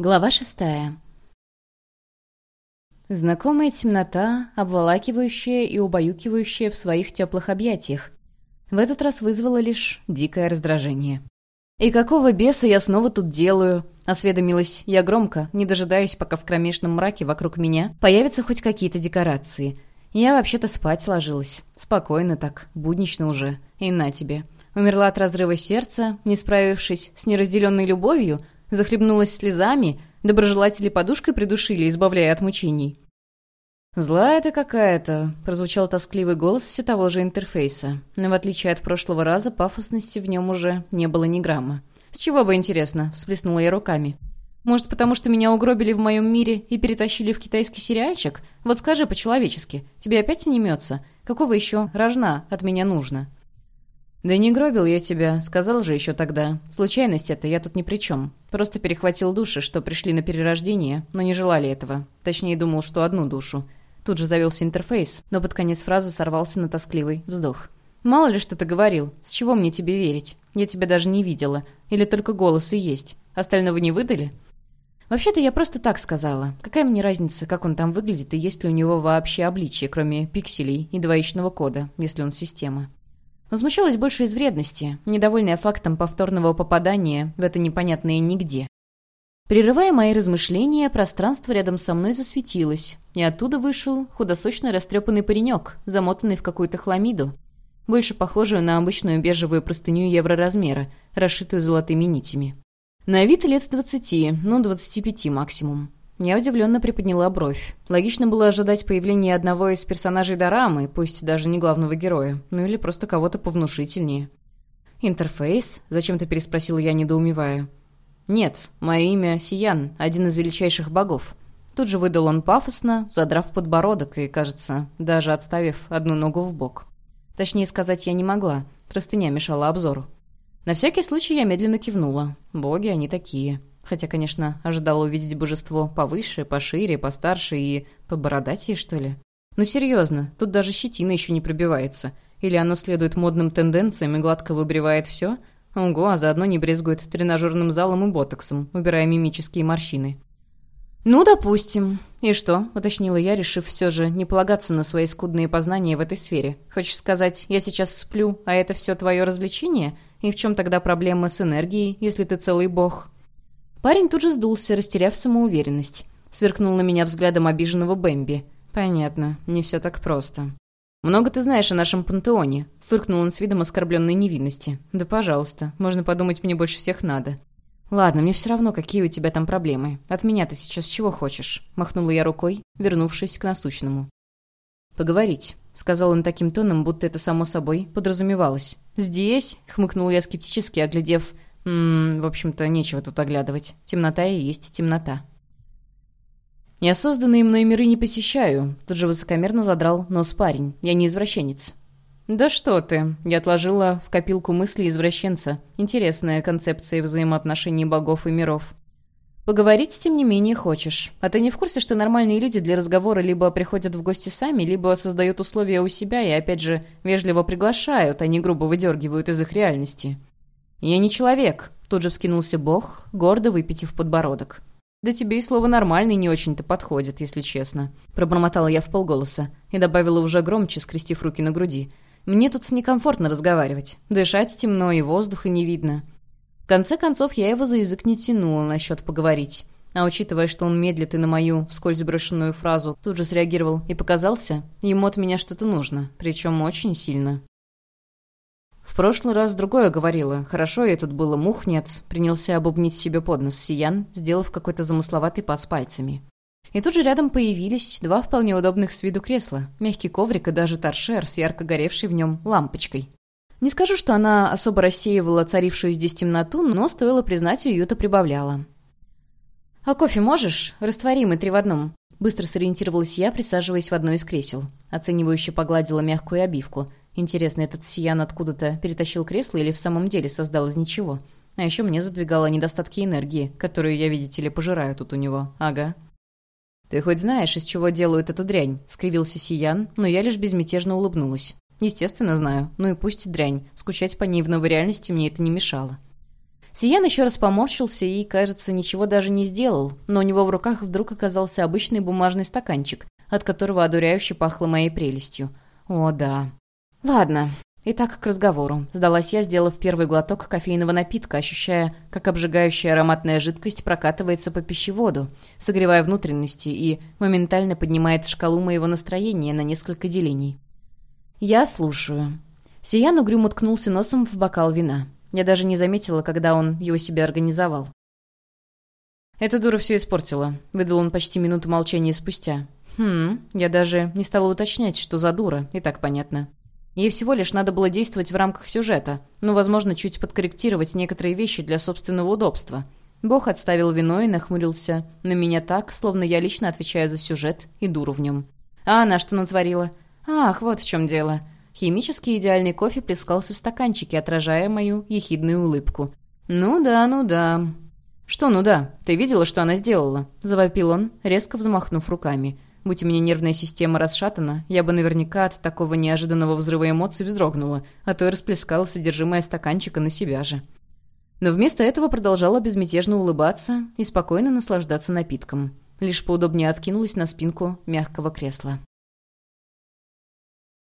Глава шестая. Знакомая темнота, обволакивающая и убаюкивающая в своих теплых объятиях, в этот раз вызвала лишь дикое раздражение. «И какого беса я снова тут делаю?» — осведомилась я громко, не дожидаясь, пока в кромешном мраке вокруг меня появятся хоть какие-то декорации. Я вообще-то спать ложилась. Спокойно так, буднично уже. И на тебе. Умерла от разрыва сердца, не справившись с неразделенной любовью — захлебнулась слезами, доброжелатели подушкой придушили, избавляя от мучений. «Злая ты какая-то», — прозвучал тоскливый голос все того же интерфейса. Но в отличие от прошлого раза, пафосности в нем уже не было ни грамма. «С чего бы интересно?» — всплеснула я руками. «Может, потому что меня угробили в моем мире и перетащили в китайский сериальчик? Вот скажи по-человечески, тебе опять не мется? Какого еще рожна от меня нужно?» «Да не гробил я тебя, сказал же еще тогда. Случайность это, я тут ни при чем. Просто перехватил души, что пришли на перерождение, но не желали этого. Точнее, думал, что одну душу. Тут же завелся интерфейс, но под конец фразы сорвался на тоскливый вздох. «Мало ли что ты говорил. С чего мне тебе верить? Я тебя даже не видела. Или только голос и есть. Остального не выдали?» «Вообще-то я просто так сказала. Какая мне разница, как он там выглядит и есть ли у него вообще обличие, кроме пикселей и двоичного кода, если он система?» Возмущалась больше из вредности, недовольная фактом повторного попадания в это непонятное нигде. Прерывая мои размышления, пространство рядом со мной засветилось, и оттуда вышел худосочно растрепанный паренек, замотанный в какую-то хламиду, больше похожую на обычную бежевую простыню евроразмера, расшитую золотыми нитями. На вид лет двадцати, ну, двадцати пяти максимум. Я удивленно приподняла бровь. Логично было ожидать появления одного из персонажей Дорамы, пусть даже не главного героя, ну или просто кого-то повнушительнее. «Интерфейс?» — зачем-то переспросила я, недоумевая. «Нет, мое имя Сиян, один из величайших богов». Тут же выдал он пафосно, задрав подбородок и, кажется, даже отставив одну ногу в бок. Точнее сказать я не могла, простыня мешала обзору. На всякий случай я медленно кивнула. Боги они такие. Хотя, конечно, ожидала увидеть божество повыше, пошире, постарше и побородатее, что ли. Ну серьезно, тут даже щетина еще не пробивается. Или оно следует модным тенденциям и гладко выбривает все? Ого, а заодно не брезгует тренажерным залом и ботоксом, убирая мимические морщины. «Ну, допустим. И что?» — уточнила я, решив все же не полагаться на свои скудные познания в этой сфере. «Хочешь сказать, я сейчас сплю, а это все твое развлечение? И в чем тогда проблема с энергией, если ты целый бог?» Парень тут же сдулся, растеряв самоуверенность. Сверкнул на меня взглядом обиженного Бэмби. «Понятно, не все так просто». «Много ты знаешь о нашем пантеоне», — фыркнул он с видом оскорбленной невинности. «Да пожалуйста, можно подумать, мне больше всех надо». «Ладно, мне все равно, какие у тебя там проблемы. От меня ты сейчас чего хочешь?» — махнула я рукой, вернувшись к насущному. «Поговорить», — сказал он таким тоном, будто это само собой подразумевалось. «Здесь?» — хмыкнул я скептически, оглядев Ммм, в общем-то, нечего тут оглядывать. Темнота и есть темнота. Я созданные мной миры не посещаю. Тут же высокомерно задрал нос парень. Я не извращенец. «Да что ты!» Я отложила в копилку мысли извращенца. Интересная концепция взаимоотношений богов и миров. Поговорить, тем не менее, хочешь. А ты не в курсе, что нормальные люди для разговора либо приходят в гости сами, либо создают условия у себя и, опять же, вежливо приглашают, а не грубо выдергивают из их реальности?» «Я не человек», — тут же вскинулся Бог, гордо выпитив подбородок. «Да тебе и слово «нормальный» не очень-то подходит, если честно», — пробормотала я в полголоса и добавила уже громче, скрестив руки на груди. «Мне тут некомфортно разговаривать. Дышать темно и воздуха не видно». В конце концов, я его за язык не тянула насчет поговорить. А учитывая, что он медлит и на мою вскользь брошенную фразу тут же среагировал и показался, ему от меня что-то нужно, причем очень сильно. Прошлый раз другое говорила. Хорошо, и тут было мух нет. Принялся обубнить себе под нос Сиян, сделав какой-то замысловатый пас пальцами. И тут же рядом появились два вполне удобных с виду кресла, мягкий коврик и даже торшер с ярко горевшей в нем лампочкой. Не скажу, что она особо рассеивала царившую здесь темноту, но, стоило признать, уюта прибавляла. «А кофе можешь? Растворимый, три в одном». Быстро сориентировалась я, присаживаясь в одно из кресел. Оценивающе погладила мягкую обивку. Интересно, этот Сиян откуда-то перетащил кресло или в самом деле создал из ничего? А еще мне задвигало недостатки энергии, которую я, видите ли, пожираю тут у него. Ага. «Ты хоть знаешь, из чего делают эту дрянь?» — скривился Сиян, но я лишь безмятежно улыбнулась. «Естественно, знаю. Ну и пусть дрянь. Скучать по ней в новой реальности мне это не мешало». Сиян еще раз поморщился и, кажется, ничего даже не сделал, но у него в руках вдруг оказался обычный бумажный стаканчик, от которого одуряюще пахло моей прелестью. О, да. Ладно. Итак, к разговору. Сдалась я, сделав первый глоток кофейного напитка, ощущая, как обжигающая ароматная жидкость прокатывается по пищеводу, согревая внутренности и моментально поднимает шкалу моего настроения на несколько делений. Я слушаю. Сиян угрюмо ткнулся носом в бокал вина. Я даже не заметила, когда он его себе организовал. «Эта дура все испортила», — выдал он почти минуту молчания спустя. «Хм, я даже не стала уточнять, что за дура, и так понятно. Ей всего лишь надо было действовать в рамках сюжета, ну, возможно, чуть подкорректировать некоторые вещи для собственного удобства». Бог отставил вино и нахмурился на меня так, словно я лично отвечаю за сюжет и дуру в нем. «А она что натворила?» «Ах, вот в чем дело. Химически идеальный кофе плескался в стаканчике, отражая мою ехидную улыбку. «Ну да, ну да». «Что ну да? Ты видела, что она сделала?» – завопил он, резко взмахнув руками. Будь у меня нервная система расшатана, я бы наверняка от такого неожиданного взрыва эмоций вздрогнула, а то и расплескала содержимое стаканчика на себя же. Но вместо этого продолжала безмятежно улыбаться и спокойно наслаждаться напитком. Лишь поудобнее откинулась на спинку мягкого кресла.